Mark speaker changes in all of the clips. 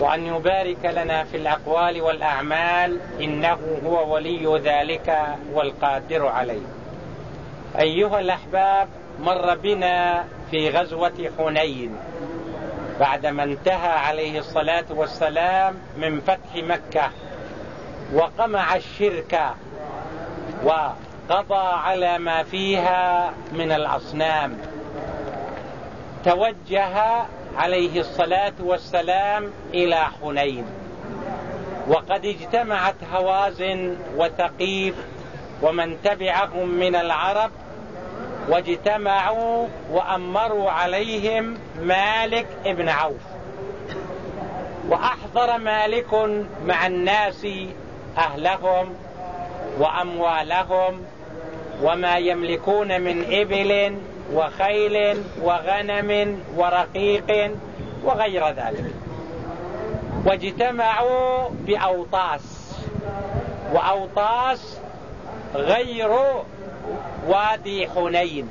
Speaker 1: وأن يبارك لنا في الأقوال والأعمال إنه هو ولي ذلك والقادر عليه. أيها الأحباب مر بنا في غزوة حنين بعدما انتهى عليه الصلاة والسلام من فتح مكة وقمع الشرك وقضى على ما فيها من الأصنام. توجه عليه الصلاة والسلام إلى حنين. وقد اجتمعت هوازن وثقيف ومن تبعهم من العرب واجتمعوا وأمروا عليهم مالك ابن عوف. وأحضر مالك مع الناس أهلهم وأموالهم وما يملكون من إبل وخيل وغنم ورقيق وغير ذلك. واجتمعوا بأوطاس. وأوطاس غير وادي حنين.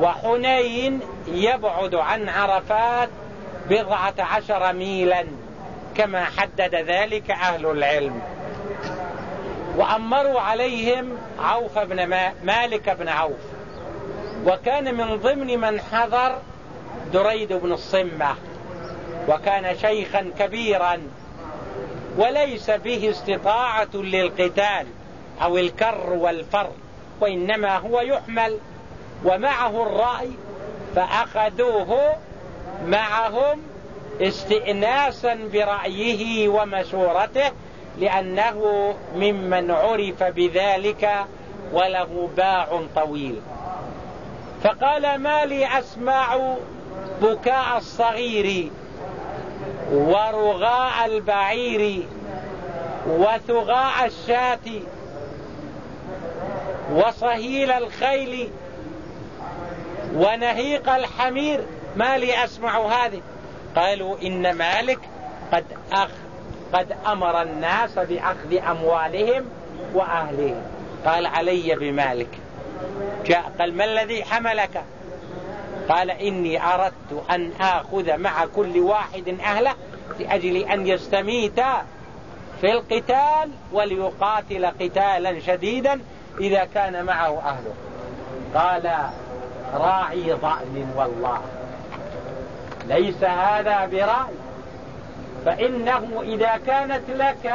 Speaker 1: وحنين يبعد عن عرفات بضعة عشر ميلا كما حدد ذلك أهل العلم. وأمروا عليهم عوف بن مالك بن عوف. وكان من ضمن من حضر دريد بن الصمة وكان شيخا كبيرا وليس به استطاعة للقتال أو الكر والفر وإنما هو يحمل ومعه الرأي فأخذوه معهم استئناسا برأيه ومشورته لأنه ممن عرف بذلك وله باع طويل. فقال ما لي أسمع بكاء الصغير ورغاء البعير وثغاء الشاة وصهيل الخيل ونهيق الحمير. ما لي أسمع هذه. قالوا إن مالك قد أخ قد أمر الناس بأخذ أموالهم وأهلهم. قال علي بمالك. جاء قال ما الذي حملك؟ قال إني أردت أن آخذ مع كل واحد أهله لأجل أن يستميت في القتال وليقاتل قتالا شديدا إذا كان معه أهله. قال راعي ضأن والله. ليس هذا برأي. فإنه إذا كانت لك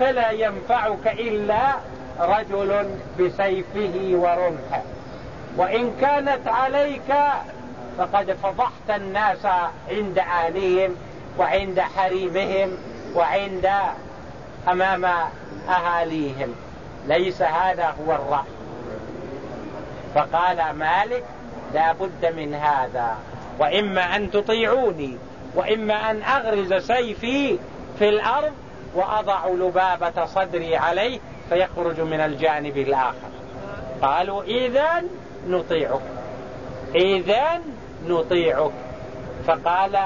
Speaker 1: فلا ينفعك إلا رجل بسيفه ورمحه. وإن كانت عليك فقد فضحت الناس عند أهلهم وعند حريمهم وعند أمام أهاليهم. ليس هذا هو الرأي. فقال مالك لا بد من هذا. وإما أن تطيعوني وإما أن أغرز سيفي في الأرض وأضع لبابة صدري عليه فيخرج من الجانب الآخر. قالوا إذا نطيعك. إذا نطيعك. فقال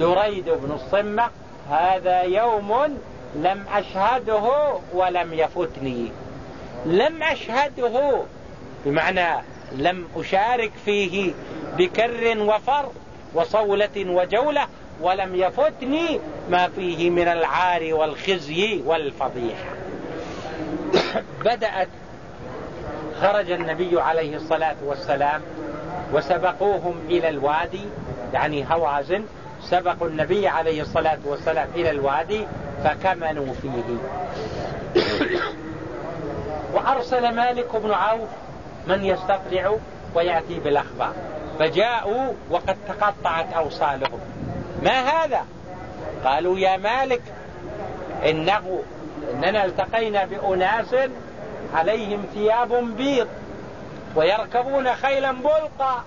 Speaker 1: دريد بن الصمة هذا يوم لم أشهده ولم يفتني لم أشهده بمعنى لم أشارك فيه بكر وفر وصولة وجولة ولم يفتني ما فيه من العار والخزي والفضيحة. بدأت خرج النبي عليه الصلاة والسلام وسبقوهم إلى الوادي يعني هوازن سبقوا النبي عليه الصلاة والسلام إلى الوادي فكمنوا فيه. وأرسل مالك بن عوف من يستطلع ويأتي بالأخبار. فجاءوا وقد تقطعت أوصالهم. ما هذا؟ قالوا يا مالك إنه إننا التقينا بأناس عليهم ثياب بيض ويركبون خيلا بلقا.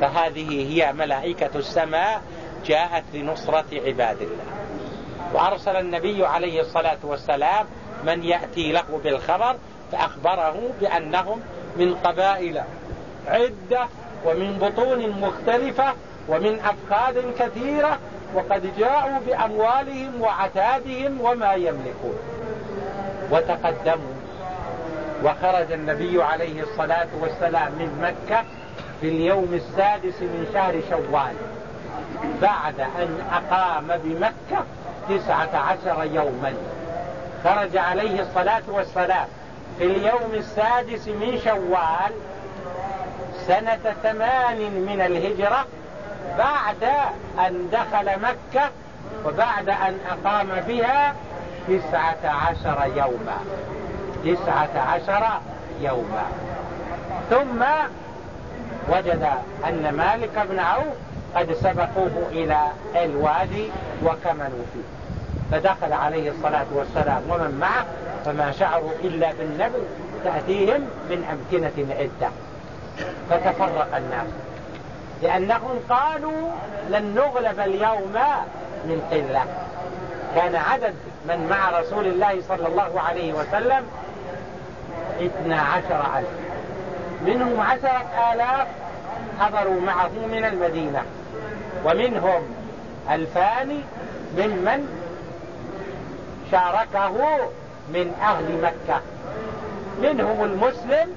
Speaker 1: فهذه هي ملائكة السماء جاءت لنصرة عباد الله. وأرسل النبي عليه الصلاة والسلام من يأتي له بالخبر فأخبره بأنهم من قبائل عدة ومن بطون مختلفة ومن أفخاذ كثيرة وقد جاءوا بأموالهم وعتادهم وما يملكون. وتقدموا. وخرج النبي عليه الصلاة والسلام من مكة في اليوم السادس من شهر شوال. بعد أن أقام بمكة تسعة عشر يوما. خرج عليه الصلاة والسلام في اليوم السادس من شوال سنة ثمان من الهجرة بعد أن دخل مكة وبعد أن أقام بها تسعة عشر يوما. تسعة عشر يوما. ثم وجد أن مالك بن عوف قد سبقوه إلى الوادي وكمنوا فيه. فدخل عليه الصلاة والسلام ومن معه فما شعروا إلا بالنبل تأتيهم من أمكنة عدة. فتفرق الناس. لأنهم قالوا لن نغلب اليوم من قلة. كان عدد من مع رسول الله صلى الله عليه وسلم اثنا عشر ألف. منهم عشرة آلاف حضروا معه من المدينة. ومنهم ألفان ممن شاركه من أهل مكة. منهم المسلم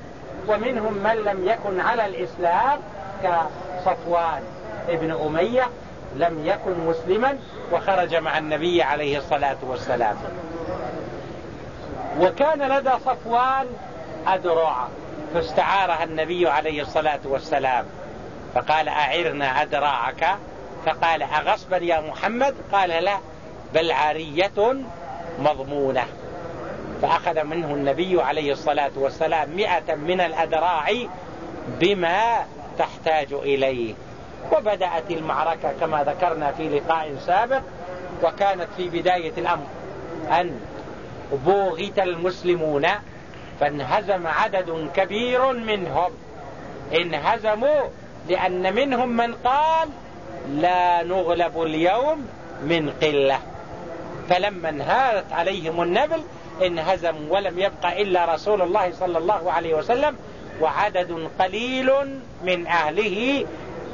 Speaker 1: ومنهم من لم يكن على الإسلام كصفوان ابن أمية لم يكن مسلما وخرج مع النبي عليه الصلاة والسلام. وكان لدى صفوان أدرع فاستعارها النبي عليه الصلاة والسلام. فقال أعرنا أدراعك فقال أغصبا يا محمد؟ قال لا بل عارية مضمونة. فأخذ منه النبي عليه الصلاة والسلام مئة من الأدراع بما تحتاج إليه. وبدأت المعركة كما ذكرنا في لقاء سابق وكانت في بداية الأمر أن بوغت المسلمون فانهزم عدد كبير منهم. انهزموا لأن منهم من قال لا نغلب اليوم من قلة. فلما انهارت عليهم النبل انهزموا ولم يبق إلا رسول الله صلى الله عليه وسلم وعدد قليل من أهله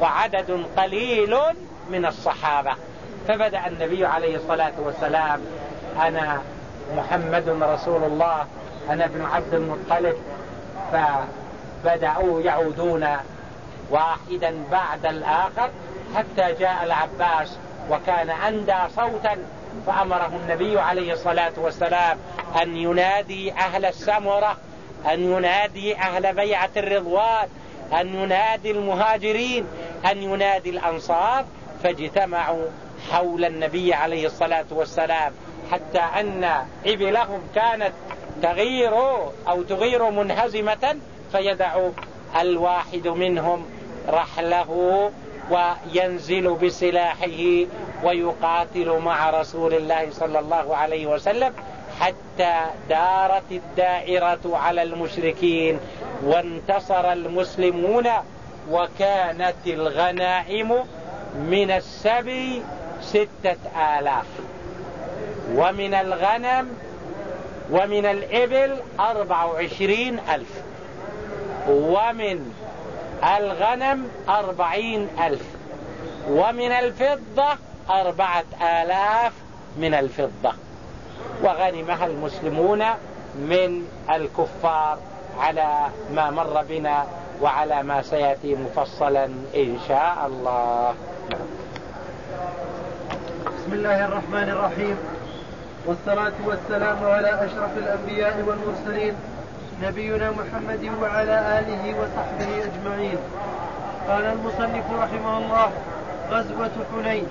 Speaker 1: وعدد قليل من الصحابة. فبدأ النبي عليه الصلاة والسلام أنا محمد رسول الله أنا ابن عبد المطلب فبدأوا يعودون واحدا بعد الآخر حتى جاء العباس وكان أندى صوتا فأمره النبي عليه الصلاة والسلام أن ينادي أهل السمرة. أن ينادي أهل بيعة الرضوان أن ينادي المهاجرين أن ينادي الأنصار فاجتمعوا حول النبي عليه الصلاة والسلام حتى أن إبلهم كانت تغير أو تغير منهزمة فيدع الواحد منهم رحله وينزل بسلاحه ويقاتل مع رسول الله صلى الله عليه وسلم. حتى دارت الدائرة على المشركين وانتصر المسلمون وكانت الغنائم من السبي ستة آلاف. ومن الغنم ومن الإبل أربع وعشرين ألف. ومن الغنم أربعين ألف. ومن الفضة أربعة آلاف من الفضة. وغنمها المسلمون من الكفار على ما مر بنا وعلى ما سيأتي مفصلا إن شاء الله.
Speaker 2: بسم الله الرحمن الرحيم. والصلاة والسلام على أشرف الأنبياء والمرسلين نبينا محمد وعلى آله وصحبه أجمعين. قال المصنف رحمه الله غزوة حنين.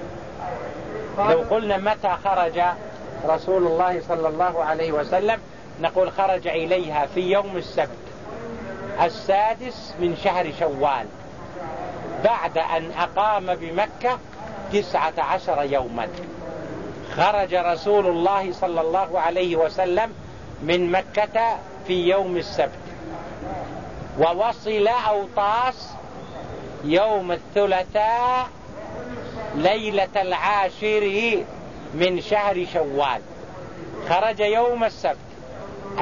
Speaker 1: لو قلنا متى خرج رسول الله صلى الله عليه وسلم نقول خرج إليها في يوم السبت السادس من شهر شوال بعد أن أقام بمكة تسعة عشر يوما. خرج رسول الله صلى الله عليه وسلم من مكة في يوم السبت ووصل أوطاس يوم الثلاثاء ليلة العاشر من شهر شوال. خرج يوم السبت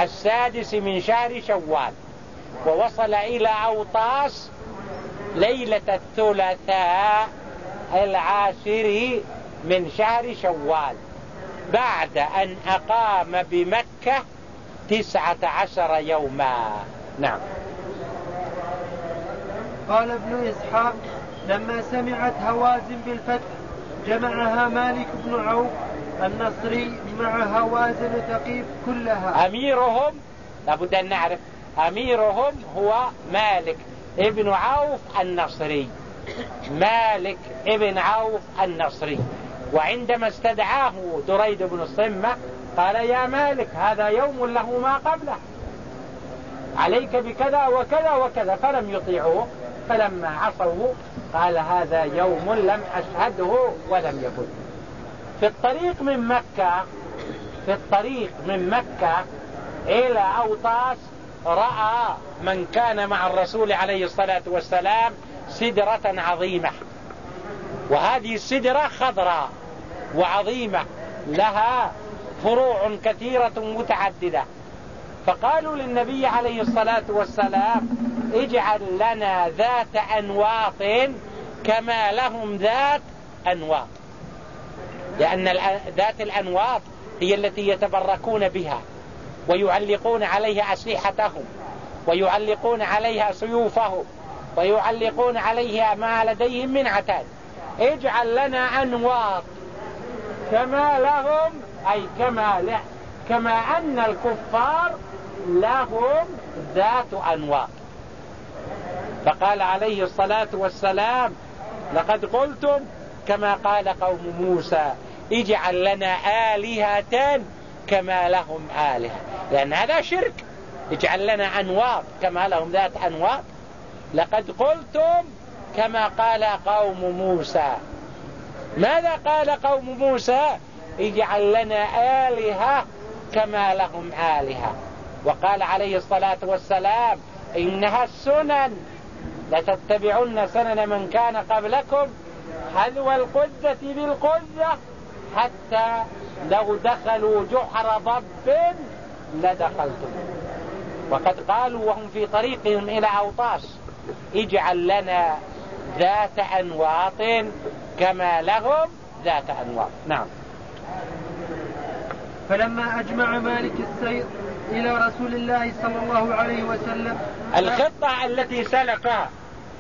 Speaker 1: السادس من شهر شوال. ووصل إلى أوطاس ليلة الثلاثاء العاشر من شهر شوال. بعد أن أقام بمكة تسعة عشر يوما. نعم.
Speaker 2: قال ابن إسحاق لما سمعت هوازن بالفتح جمعها مالك بن عوف النصري مع هوازن ثقيف كلها.
Speaker 1: أميرهم لابد أن نعرف أميرهم هو مالك ابن عوف النصري. مالك ابن عوف النصري. وعندما استدعاه دريد بن الصمة قال يا مالك هذا يوم له ما قبله. عليك بكذا وكذا وكذا فلم يطيعوه فلما عصوا قال هذا يوم لم أشهده ولم يكن. في الطريق من مكة في الطريق من مكة إلى أوطاس رأى من كان مع الرسول عليه الصلاة والسلام سدرة عظيمة. وهذه السدرة خضراء وعظيمة لها فروع كثيرة متعددة. فقالوا للنبي عليه الصلاة والسلام اجعل لنا ذات أنواط كما لهم ذات أنواط. لأن ذات الأنواط هي التي يتبركون بها ويعلقون عليها أسلحتهم ويعلقون عليها سيوفهم ويعلقون عليها ما لديهم من عتاد. اجعل لنا أنواط كما لهم أي كما كما أن الكفار لهم ذات أنواط. فقال عليه الصلاة والسلام لقد قلتم كما قال قوم موسى اجعل لنا آلهة كما لهم آلهة. لأن هذا شرك. اجعل لنا أنواط كما لهم ذات أنواط لقد قلتم كما قال قوم موسى. ماذا قال قوم موسى؟ اجعل لنا آلهة كما لهم آلهة. وقال عليه الصلاة والسلام إنها السنن لتتبعن سنن من كان قبلكم حذو القذة بالقذة حتى لو دخلوا جحر ضب لدخلتم. وقد قالوا وهم في طريقهم إلى أوطاس اجعل لنا ذات أنواط كما لهم ذات أنواط. نعم.
Speaker 2: فلما أجمع مالك السير إلى رسول الله صلى الله عليه وسلم.
Speaker 1: الخطة التي سلكها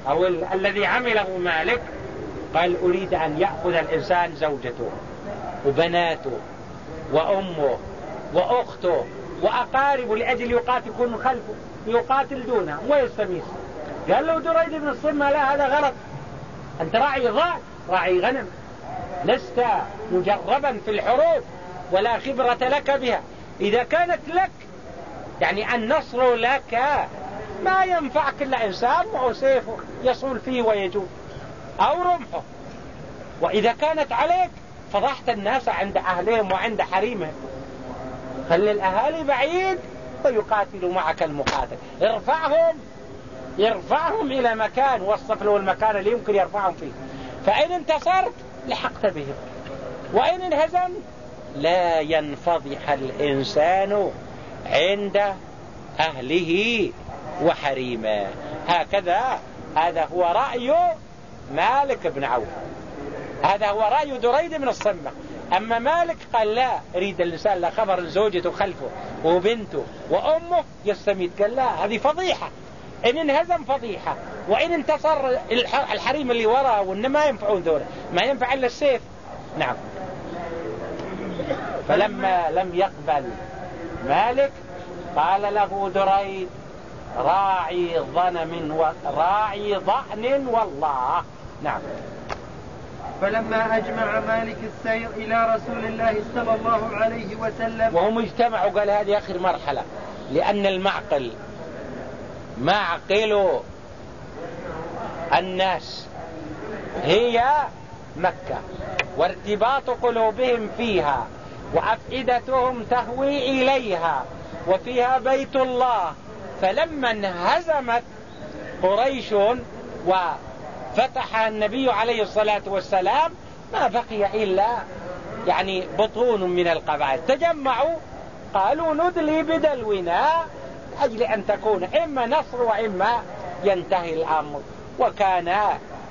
Speaker 1: أو ال الذي عمله مالك قال أريد أن يأخذ الإنسان زوجته وبناته وأمه وأخته وأقاربه لأجل يقاتل يكون خلفه يقاتل دونه ويستميس قال له دريد بن الصمة لا هذا غلط. أنت راعي ضاع راعي غنم. لست مجربا في الحروب ولا خبرة لك بها. إذا كانت لك يعني النصر لك ما ينفعك إلا إنسان معه سيفه يصول فيه ويجوب أو رمحه. وإذا كانت عليك فضحت الناس عند أهلهم وعند حريمهم. خلي الأهالي بعيد ويقاتلوا معك المقاتل. ارفعهم يرفعهم إلى مكان وصف له المكان اللي يمكن يرفعهم فيه. فإن انتصرت لحقت بهم. وإن انهزمت لا ينفضح الإنسان عند أهله وحريمه. هكذا هذا هو رأي مالك بن عوف. هذا هو رأي دريد بن الصمة. أما مالك قال لا يريد الإنسان لا خبر زوجته خلفه وبنته وأمه. يستميت قال لا هذه فضيحة. إن انهزم فضيحة. وإن انتصر الحريم اللي وراءه وإن ما ينفعون ذولا ما ينفع إلا السيف. نعم. فلما لم يقبل مالك؟ قال له دريد راعي ظنم راعي ضأن والله. نعم.
Speaker 2: فلما أجمع مالك السير إلى رسول الله صلى الله عليه وسلم
Speaker 1: وهم اجتمعوا قال هذه آخر مرحلة لأن المعقل معقل الناس هي مكة وارتباط قلوبهم فيها. وأفئدتهم تهوي إليها وفيها بيت الله. فلما انهزمت قريش وفتح النبي عليه الصلاة والسلام ما بقي إلا يعني بطون من القبائل. تجمعوا قالوا ندلي بدلونا أجل أن تكون إما نصر وإما ينتهي الأمر. وكان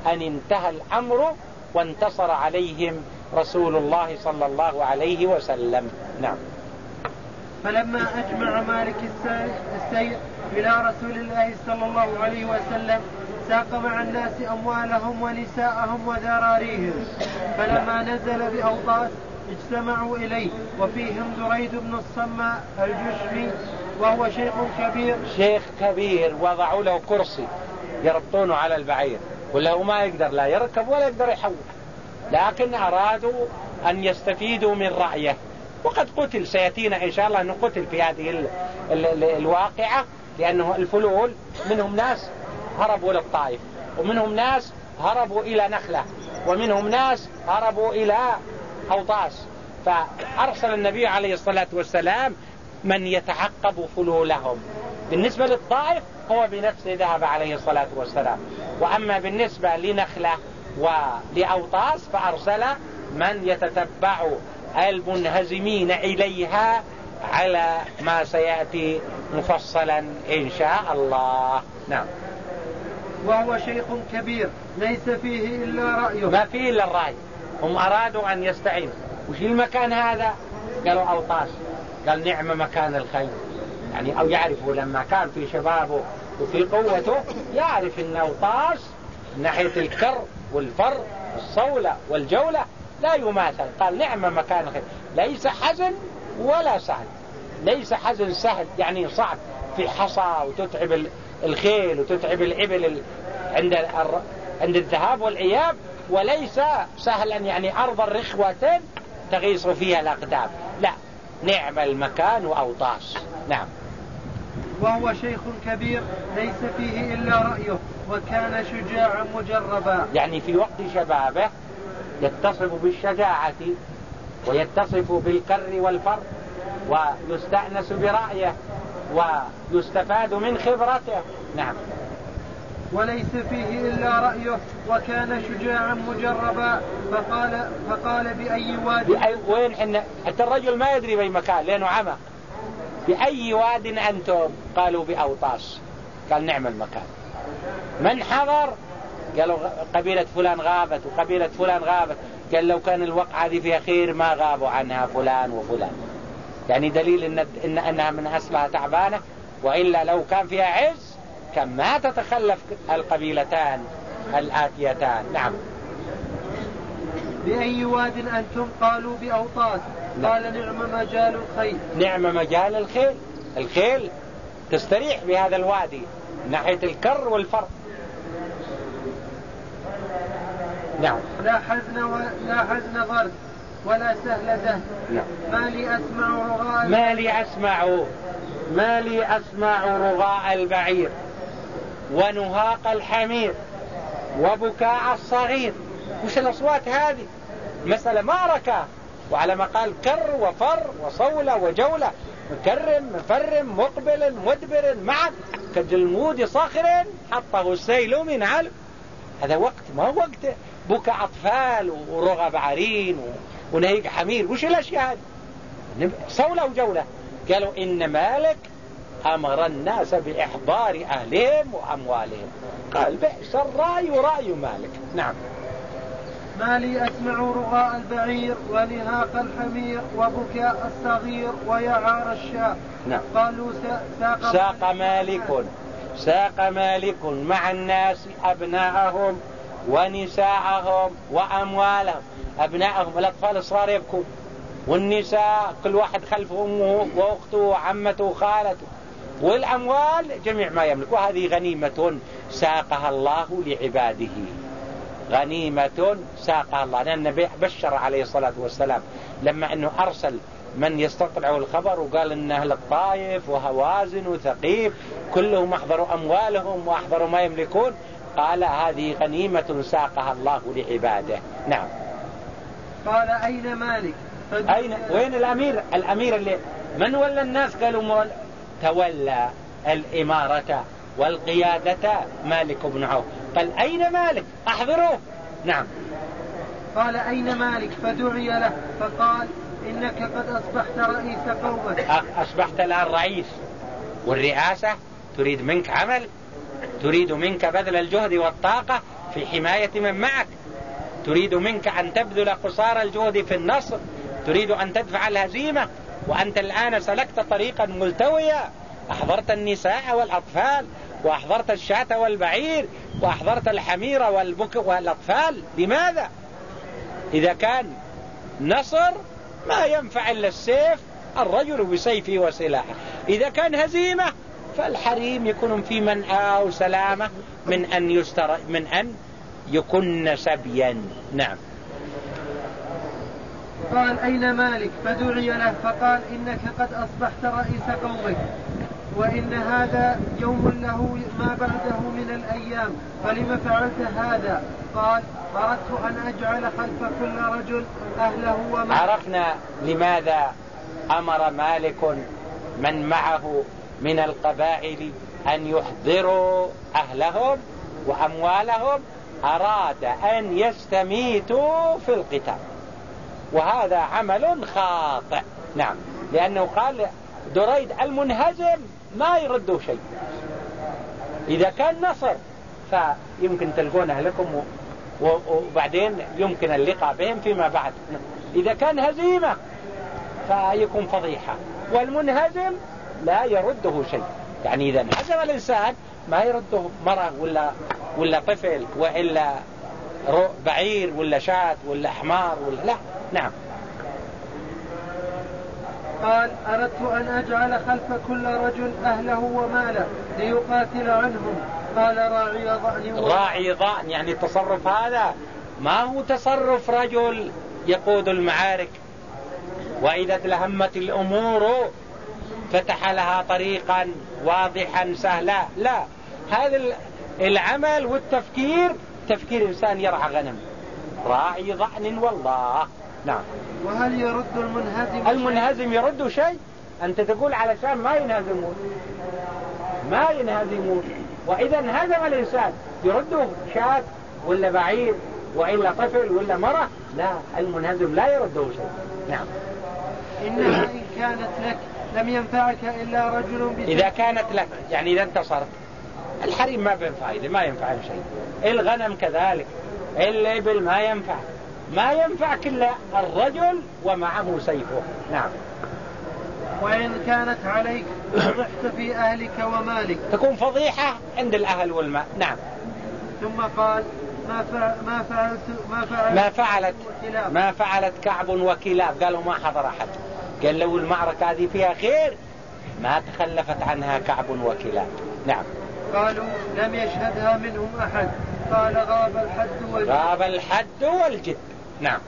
Speaker 1: أن انتهى الأمر وانتصر عليهم رسول الله صلى الله عليه وسلم. نعم.
Speaker 2: فلما أجمع مالك السير إلى رسول الله صلى الله عليه وسلم ساق مع الناس أموالهم ونساءهم وذراريهم. فلما نزل بأوطاس اجتمعوا إليه وفيهم دريد بن الصماء الجشمي وهو شيخ كبير.
Speaker 1: شيخ كبير وضعوا له كرسي يربطونه على البعير ولا ما يقدر لا يركب ولا يقدر يحول لكن أرادوا أن يستفيدوا من رأيه. وقد قتل سيأتينا إن شاء الله أنه قتل في هذه ال ال ال الواقعة لأنه الفلول منهم ناس هربوا للطائف ومنهم ناس هربوا إلى نخلة ومنهم ناس هربوا إلى أوطاس. فأرسل النبي عليه الصلاة والسلام من يتعقب فلولهم. بالنسبة للطائف هو بنفسه ذهب عليه الصلاة والسلام. وأما بالنسبة لنخلة ولأوطاس فأرسل من يتتبع المنهزمين إليها على ما سيأتي مفصلا إن شاء الله. نعم.
Speaker 2: وهو شيخ كبير ليس فيه إلا رأيه.
Speaker 1: ما فيه إلا الرأي. هم أرادوا أن يستعينوا. وش المكان هذا؟ قالوا أوطاس. قال نعم مكان الخير. يعني أو يعرفوا لما كان في شبابه وفي قوته يعرف أن أوطاس ناحية الكر والفر والصولة والجولة لا يماثل. قال نعم مكان الخير ليس حزن ولا سهل. ليس حزن سهل يعني صعب. في حصى وتتعب الخيل وتتعب الإبل عند عند الذهاب والإياب. وليس سهلا يعني أرض الرخوة تغيص فيها الأقدام. لا. نعم المكان وأوطاس. نعم.
Speaker 2: وهو شيخ كبير ليس فيه إلا رأيه وكان شجاعا مجربا.
Speaker 1: يعني في وقت شبابه يتصف بالشجاعة ويتصف بالكر والفر ويستأنس برأيه ويستفاد من خبرته. نعم.
Speaker 2: وليس فيه إلا رأيه وكان شجاعا مجربا. فقال فقال بأي واد
Speaker 1: بأي وين حنا حتى الرجل ما يدري بأي مكان لأنه عمى. بأي واد أنتم؟ قالوا بأوطاس. قال نعم المكان. من حضر؟ قالوا قبيلة فلان غابت وقبيلة فلان غابت. قال لو كان الوقعة دي فيها خير ما غابوا عنها فلان وفلان. يعني دليل إن, إن أنها من أصلها تعبانة وإلا لو كان فيها عز كان ما تتخلف القبيلتان الآتيتان. نعم.
Speaker 2: بأي واد أنتم؟ قالوا بأوطاس. قال نعم مجال الخيل.
Speaker 1: نعم مجال الخيل. الخيل تستريح بهذا الوادي ناحية الكر والفر
Speaker 2: نعم. لا حزن ولا حزن ضرب ولا سهل ده نعم. ما لي أسمع رغاء
Speaker 1: ما لي أسمع ما لي أسمع رغاء البعير. ونهاق الحمير. وبكاء الصغير. وش الأصوات هذه؟ مسألة معركة وعلى ما قال كر وفر وصولة وجولة. مكرم مفرم مقبل مدبر معا كجلمود صخر حطه السيل من علم. هذا وقت ما هو وقت. بكى أطفال ورغب عرين ونهيق حمير. وش الأشياء هذه؟ صولة وجولة قالوا إن مالك أمر الناس بإحضار أهلهم وأموالهم. قال بئس الرأي رأي مالك. نعم.
Speaker 2: ما لي أسمع رغاء البعير ونهاق الحمير وبكاء الصغير ويعار الشاء.
Speaker 1: نعم.
Speaker 2: قالوا
Speaker 1: ساق, ساق مالك. ساق مالك. مع الناس أبناءهم ونساءهم وأموالهم. أبناءهم الأطفال الصغار يبكون والنساء كل واحد خلف أمه وأخته وعمته وخالته. والأموال جميع ما يملك. وهذه غنيمة ساقها الله لعباده. غنيمة ساقها الله. لأن النبي بشر عليه الصلاة والسلام لما أنه أرسل من يستطلع الخبر وقال أن أهل الطائف وهوازن وثقيف كلهم أحضروا أموالهم وأحضروا ما يملكون قال هذه غنيمة ساقها الله لعباده. نعم.
Speaker 2: قال أين مالك؟
Speaker 1: أين؟ وين الأمير؟ الأمير اللي من ولى الناس؟ قالوا مول تولى الإمارة والقيادة مالك بن عوف. قال أين مالك؟ أحضروه نعم.
Speaker 2: قال أين مالك؟ فدعي له. فقال إنك قد أصبحت رئيس قومك.
Speaker 1: أصبحت الآن رئيس. والرئاسة تريد منك عمل تريد منك بذل الجهد والطاقة في حماية من معك. تريد منك أن تبذل قصار الجهد في النصر. تريد أن تدفع الهزيمة. وأنت الآن سلكت طريقا ملتويا. أحضرت النساء والأطفال. وأحضرت الشاة والبعير وأحضرت الحمير والبك والأطفال. لماذا؟ إذا كان نصر ما ينفع إلا السيف الرجل بسيفه وسلاحه. إذا كان هزيمة فالحريم يكون في منأى وسلامة من أن يستر من أن يكن سبيا. نعم.
Speaker 2: قال أين مالك؟ فدعي له فقال إنك قد أصبحت رئيس قومك. وإن هذا يوم له ما بعده من الأيام فلم فعلت هذا؟ قال أردت أن أجعل خلف كل رجل أهله وماله
Speaker 1: عرفنا لماذا أمر مالك من معه من القبائل أن يحضروا أهلهم وأموالهم أراد أن يستميتوا في القتال. وهذا عمل خاطئ. نعم لأنه قال دريد المنهزم ما يردوا شيء. إذا كان نصر فيمكن تلقون أهلكم وبعدين يمكن اللقاء بهم فيما بعد. إذا كان هزيمة فيكون فضيحة. والمنهزم لا يرده شيء. يعني إذا انهزم الإنسان ما يرده مرة ولا ولا طفل وإلا بعير ولا شاة ولا حمار ولا لا. نعم.
Speaker 2: قال أردت أن أجعل خلف كل رجل أهله وماله ليقاتل عنهم. قال راعي ضأن
Speaker 1: راعي ضأن يعني التصرف هذا ما هو تصرف رجل يقود المعارك. وإذا تلهمت الأمور فتح لها طريقا واضحا سهلا. لا هذا العمل والتفكير تفكير إنسان يرعى غنم. راعي ضأن والله. نعم.
Speaker 2: وهل يرد المنهزم
Speaker 1: المنهزم يرد شيء؟ أنت تقول علشان ما ينهزمون. ما ينهزمون. وإذا انهزم الإنسان يرده شاة ولا بعير وإلا طفل ولا مرة؟ لا المنهزم لا يرده شيء. نعم.
Speaker 2: إنها إن كانت لك لم ينفعك إلا رجل
Speaker 1: بسيط إذا كانت لك يعني إذا انتصرت. الحريم ما بينفع ما ينفع شيء. الغنم كذلك. الإبل ما ينفع. ما ينفعك إلا الرجل ومعه سيفه. نعم.
Speaker 2: وإن كانت عليك فضحت في أهلك ومالك.
Speaker 1: تكون فضيحة عند الأهل والمال. نعم.
Speaker 2: ثم قال ما ما فعلت ما فعلت
Speaker 1: ما فعلت. ما فعلت كعب وكلاب. قالوا ما حضر أحد. قال لو المعركة هذه فيها خير. ما تخلفت عنها كعب وكلاب. نعم.
Speaker 2: قالوا لم يشهدها منهم أحد. قال غاب الحد والجد.
Speaker 1: غاب الحد والجد. نعم.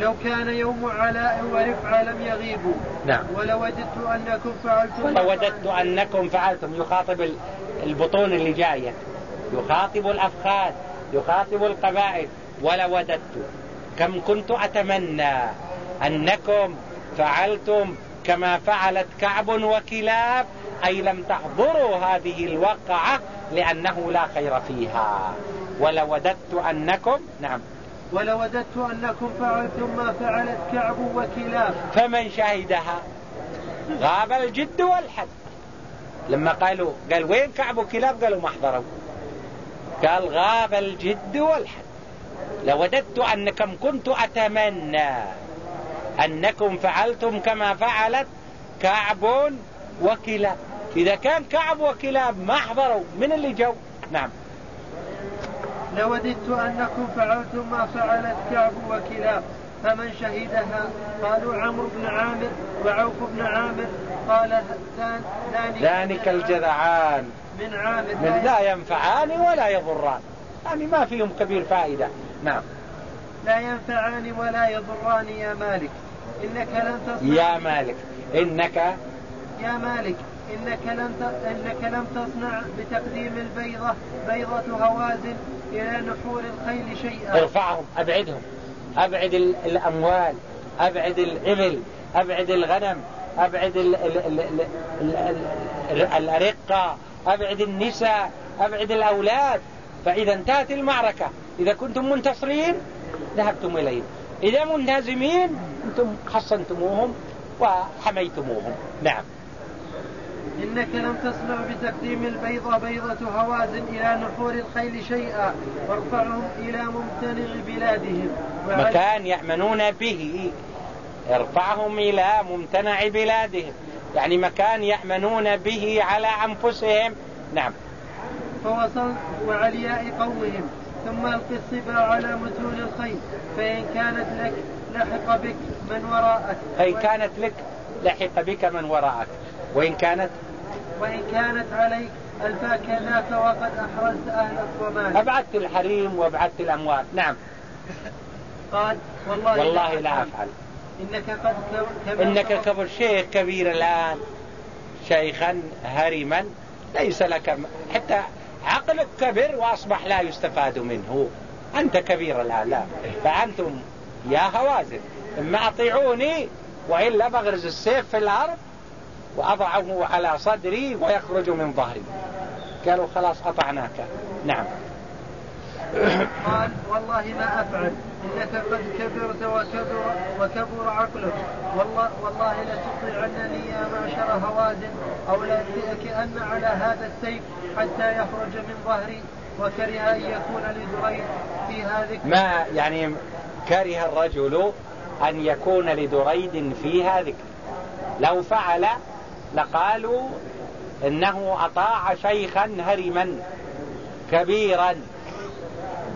Speaker 2: لو كان يوم علاء ورفعة لم يغيبوا
Speaker 1: نعم.
Speaker 2: ولوددت أنكم فعلتم
Speaker 1: ولوددت أنكم فعلتم. يخاطب البطون اللي جاية. يخاطب الأفخاذ. يخاطب القبائل. ولوددت كم كنت أتمنى أنكم فعلتم كما فعلت كعب وكلاب. أي لم تحضروا هذه الوقعة لأنه لا خير فيها. ولوددت أنكم نعم.
Speaker 2: ولوددت أنكم فعلتم ما فعلت كعب وكلاب.
Speaker 1: فمن شهدها؟ غاب الجد والحد. لما قالوا قال وين كعب وكلاب؟ قالوا ما حضروا. قال غاب الجد والحد. لوددت أنكم كنت أتمنى أنكم فعلتم كما فعلت كعب وكلاب. إذا كان كعب وكلاب ما حضروا من اللي جو؟ نعم.
Speaker 2: لوددت أنكم فعلتم ما فعلت كعب وكلاب. فمن شهدها؟ قالوا عمرو بن عامر وعوف بن عامر. قال
Speaker 1: ذلك الجذعان.
Speaker 2: من عامر.
Speaker 1: من لا ينفعان ولا يضران. يعني ما فيهم كبير فائدة. نعم.
Speaker 2: لا ينفعان ولا يضران يا مالك. إنك لن تصنع.
Speaker 1: يا مالك إنك
Speaker 2: يا مالك. إنك لم إنك لم تصنع بتقديم البيضة بيضة هوازن إلى نحور الخيل شيئا.
Speaker 1: ارفعهم أبعدهم. أبعد الأموال أبعد الإبل أبعد الغنم أبعد ال ال ال ال ال الأرقة أبعد النساء أبعد الأولاد. فإذا انتهت المعركة إذا كنتم منتصرين ذهبتم إليهم. إذا منهزمين أنتم حصنتموهم وحميتموهم. نعم.
Speaker 2: إنك لم تسمع بتقديم البيضة بيضة هوازن إلى نحور الخيل شيئا وارفعهم إلى ممتنع بلادهم.
Speaker 1: مكان يأمنون به. ارفعهم إلى ممتنع بلادهم. يعني مكان يأمنون به على أنفسهم. نعم.
Speaker 2: فوصل وعلياء قومهم. ثم الق الصبا على متون الخيل. فإن كانت لك لحق بك من وراءك.
Speaker 1: فإن كانت لك لحق بك من وراءك. وإن كانت؟
Speaker 2: وإن كانت عليك ألفاك ذاك وقد أحرزت أهلك ومالك
Speaker 1: أبعدت الحريم وأبعدت الأموال نعم.
Speaker 2: قال والله,
Speaker 1: والله لا أفعل.
Speaker 2: إنك قد كبر
Speaker 1: إنك كبر شيخ كبير الآن. شيخا هرما. ليس لك حتى عقلك كبر وأصبح لا يستفاد منه. أنت كبير الآن لا. فأنتم يا هوازن. إما أطيعوني وإلا بغرز السيف في الأرض وأضعه على صدري ويخرج من ظهري. قالوا خلاص قطعناك. نعم.
Speaker 2: قال والله ما أفعل. إنك قد كبرت وكبر, وكبر عقلك. والله, والله لتطيعنني يا معشر هوازن أو أن على هذا السيف حتى يخرج من ظهري وكره أن يكون لدريد في هذه
Speaker 1: ما يعني كره الرجل أن يكون لدريد فيها ذكر لو فعل لقالوا إنه أطاع شيخا هرما كبيرا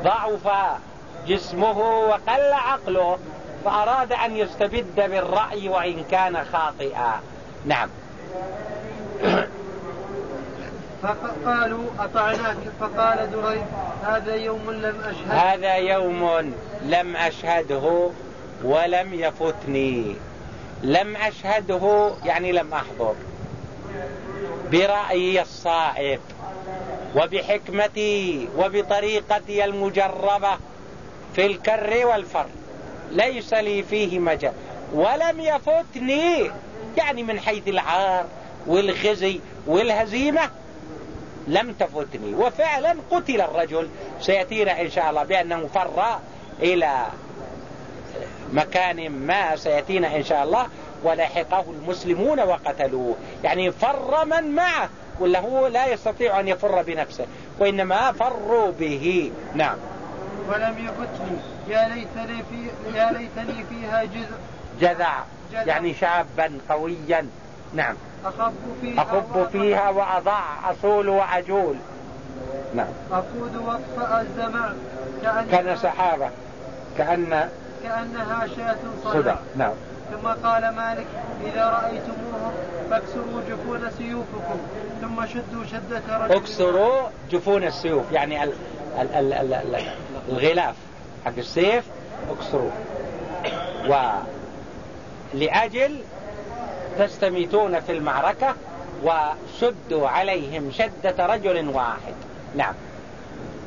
Speaker 1: ضعف جسمه وقل عقله فأراد أن يستبد بالرأي وإن كان خاطئا. نعم.
Speaker 2: فقالوا أطعناك فقال دريد هذا يوم لم أشهد.
Speaker 1: هذا يوم لم أشهده ولم يفتني. لم أشهده يعني لم أحضر. برأيي الصائب وبحكمتي وبطريقتي المجربة في الكر والفر. ليس لي فيه مجال. ولم يفتني يعني من حيث العار والخزي والهزيمة لم تفتني. وفعلا قتل الرجل. سيأتينا إن شاء الله بأنه فر إلى مكان ما سيأتينا إن شاء الله ولحقه المسلمون وقتلوه. يعني فر من معه ولا هو لا يستطيع أن يفر بنفسه وإنما فروا به. نعم.
Speaker 2: ولم يفتني. يا ليتني في يا ليتني فيها جزء.
Speaker 1: جذع يعني شابا قويا. نعم.
Speaker 2: أخب فيها
Speaker 1: أخب فيها وأضع أصول وأجول. نعم.
Speaker 2: أقود وطفأ الزمان كأن
Speaker 1: كأن سحابة كأن
Speaker 2: كأنها شاة صدى
Speaker 1: نعم.
Speaker 2: ثم قال مالك إذا رأيتموهم فاكسروا جفون سيوفكم. ثم شدوا شدة رجل.
Speaker 1: اكسروا جفون السيوف يعني ال ال ال ال ال الغلاف حق السيف اكسروا ولأجل تستميتون في المعركة وشدوا عليهم شدة رجل واحد. نعم.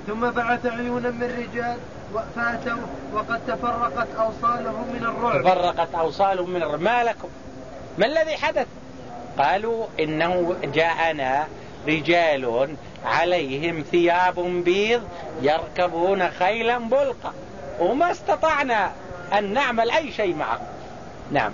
Speaker 2: ثم بعث عيونا من رجال. فاتوا وقد تفرقت أوصالهم من الرعب.
Speaker 1: تفرقت أوصالهم من الرعب. ما لكم؟ ما الذي حدث؟ قالوا إنه جاءنا رجال عليهم ثياب بيض يركبون خيلا بلقا. وما استطعنا أن نعمل أي شيء معهم. نعم.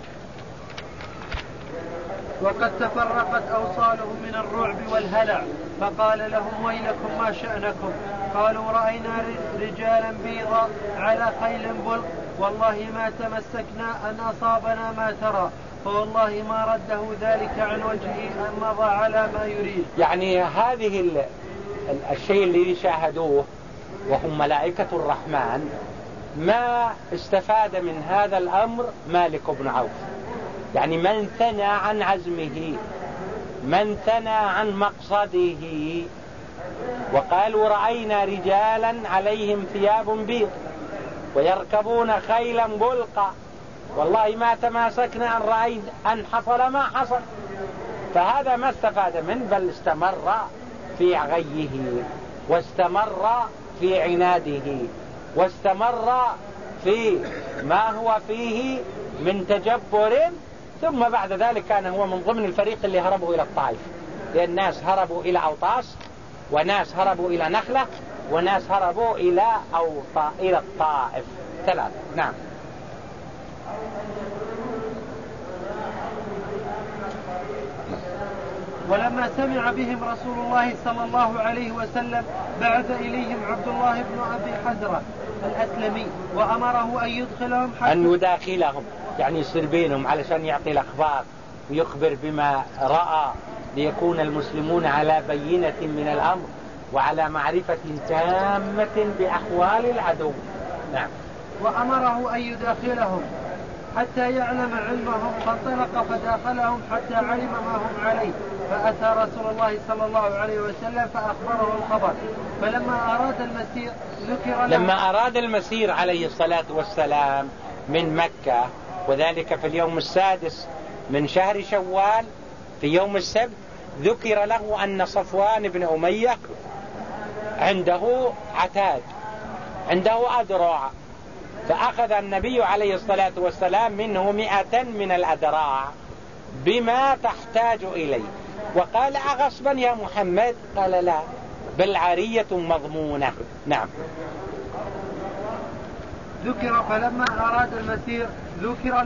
Speaker 2: وقد تفرقت أوصالهم من الرعب والهلع. فقال لهم ويلكم ما شأنكم؟ قالوا رأينا رجالا بيضا على خيل بلق. والله ما تمسكنا أن أصابنا ما ترى. فوالله ما رده ذلك عن وجهه أن مضى على ما يريد.
Speaker 1: يعني هذه الشيء الذي شاهدوه وهم ملائكة الرحمن. ما استفاد من هذا الأمر مالك بن عوف. يعني من ثنى عن عزمه من ثنى عن مقصده. وقالوا رأينا رجالا عليهم ثياب بيض ويركبون خيلا بلقا. والله ما تماسكنا أن رأينا أن حصل ما حصل. فهذا ما استفاد منه بل استمر في غيه واستمر في عناده واستمر في ما هو فيه من تجبر ثم بعد ذلك كان هو من ضمن الفريق اللي هربوا إلى الطائف. لأن ناس هربوا إلى أوطاس وناس هربوا إلى نخلة وناس هربوا إلى أو إلى الطائف. ثلاث نعم.
Speaker 2: ولما سمع بهم رسول الله صلى الله عليه وسلم بعث إليهم عبد الله بن أبي حزرة الأسلمي وأمره أن يدخلهم
Speaker 1: حتى أن يداخلهم يعني يصير بينهم علشان يعطي الأخبار ويخبر بما رأى ليكون المسلمون على بينة من الأمر وعلى معرفة تامة بأحوال العدو. نعم.
Speaker 2: وأمره أن يداخلهم. حتى يعلم علمهم فانطلق فداخلهم حتى علم ما هم عليه. فأتى رسول الله صلى الله عليه وسلم فأخبره الخبر. فلما أراد المسير ذكر
Speaker 1: لما أراد المسير عليه الصلاة والسلام من مكة وذلك في اليوم السادس من شهر شوال في يوم السبت ذكر له أن صفوان بن أمية عنده عتاد عنده أدرع فأخذ النبي عليه الصلاة والسلام منه مئة من الأدراع بما تحتاج إليه. وقال أغصبا يا محمد؟ قال لا بل عارية مضمونة. نعم.
Speaker 2: ذكر فلما أراد المسير ذكر